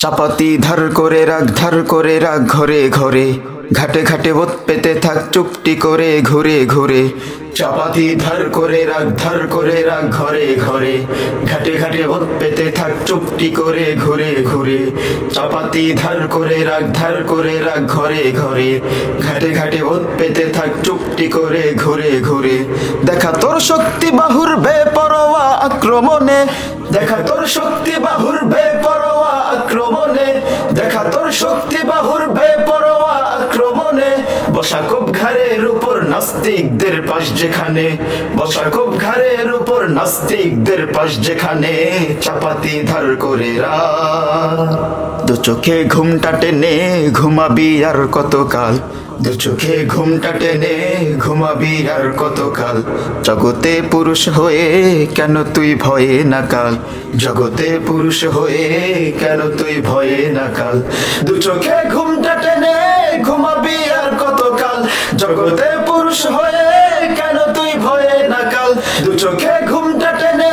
চাপাতি ধার করে রাখ ধার করে রাখ ঘরে ঘরে। ঘাটে ঘাটে বোধ পেতে থাক, চুপটি করে ঘুরে ঘুরে। চাপাতি ধার করে রাখ ধার করে রাখ ঘরে ঘরে। ঘাটে ঘাটে বোধ পেতে থাক, চুপটি করে ঘুরে ঘুরে। চাপাতি ধার করে রাখ ধার করে রাখ ঘরে ঘরে। ঘাটে ঘাটে বোধ পেতে থাক, চুপটি করে ঘুরে ঘুরে। দেখা তোর শক্তি বাহুর বেপরোয়া আক্রমণে। দেখা তোর শক্তি বাহুর বেপরোয়া আক্রমণে দেখা তোর শক্তি বাহুর বেপরোয়া আক্রমণে বসা খুব ঘাড়ের উপর নাস্তিকদের পাশ যেখানে বসা খুব ঘাড়ের উপর নাস্তিকদের পাশ যেখানে, চাপাতি ধার করে দু চোখে ঘুমটা টেনে ঘুমাবি আর কতকাল? দু চোখে ঘুমটা টেনে ঘুমাবি আর কতকাল? জগতে পুরুষ হয়ে কেন তুই ভয়ে না কাল? জগতে পুরুষ হয়ে কেন তুই ভয়ে না কাল? দু চোখে ঘুমটা টেনে ঘুমাবি আর কতকাল? জগতে পুরুষ হয়ে কেন তুই ভয়ে না কাল দু চোখে ঘুমটা টেনে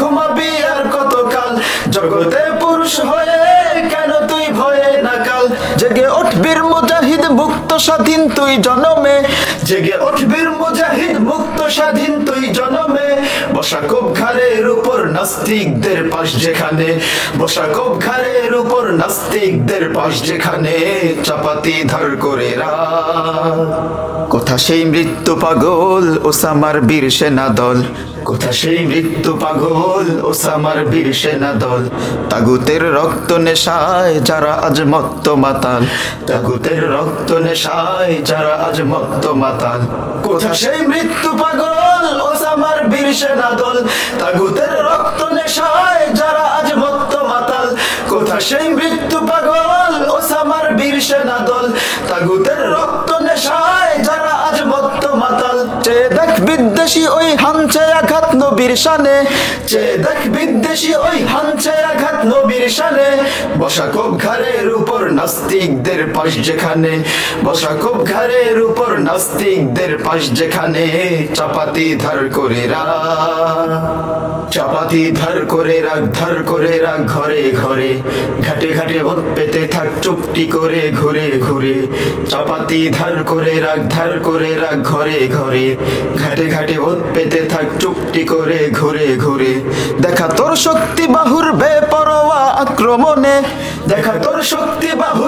ঘুমাবি আর কতকাল? জগতে পুরুষ হয়ে কেন তুই ভয়ে না কাল জেগে উঠবীর মুজাহিদ মুক্ত স্বাধীন তুই জনমে। জেগে উঠবীর মুজাহিদ মুক্ত স্বাধীন তুই জনমে। উপর নাস্তিকদের পাশ যেখানে উপর নাস্তিকদের পাশ যেখানে, চাপাতি করে কোথা সেই মৃত্যু পাগল, ওসামার বীর সেনা দল। কোথা সেই মৃত্যু পাগল, ওসামার বীর সেনা দল। তাগুতের রক্ত নেশায় যারা আজ মত্ত মাতাল। তাগুতের রক্ত নেশায় যারা আজ মত্ত মাতাল। কোথা সেই মৃত্যু পাগল ওসামার বীর সেনা দল। তাগুতের রক্ত নেশায় যারা আজ মত্ত মাতাল। কোথা সেই মৃত্যু পাগল ওসামার বীর সেনা দল? তাগুতের রক্ত নেশায় যারা আজ মত্ত মাতাল। চে দেখ বিদ্বেষী ওই আঘাত নবীর শানে চে দেখ বিদ্বেষী ওই হানছে আঘাত নবীর শানে। বসা কোপ ঘাড়ের উপর নাস্তিকদের পাশ যেখানে, বসা কোপ ঘরের উপর নাস্তিকদের পাশ যেখানে, চাপাতি ধার করে রা। চাপাতি ধার করে রাখ, ধার করে রাখ, ঘরে ঘরে। ঘাটে ঘাটে ভোট পেতে থাক, চুপটি করে ঘুরে ঘুরে। চাপাতি ধার করে রাখ, ধার করে রাখ, ঘরে ঘরে। ঘাটে ঘাটে ভোট পেতে থাক, চুপটি করে ঘুরে ঘুরে। দেখা তোর শক্তি বাহুর বেপরোয়া আক্রমণে। দেখা তোর শক্তি বাহুর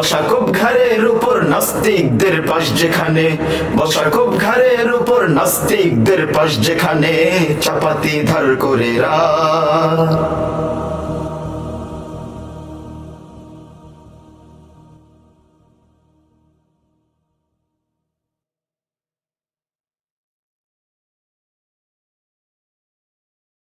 আক্রমণে বসা খুব ঘাড়ের উপর নাস্তিকদের পাশ যেখানে বসা খুব ঘাড়ের উপর নাস্তিকদের পাশ যেখানে, চাপাতি ধার করে রা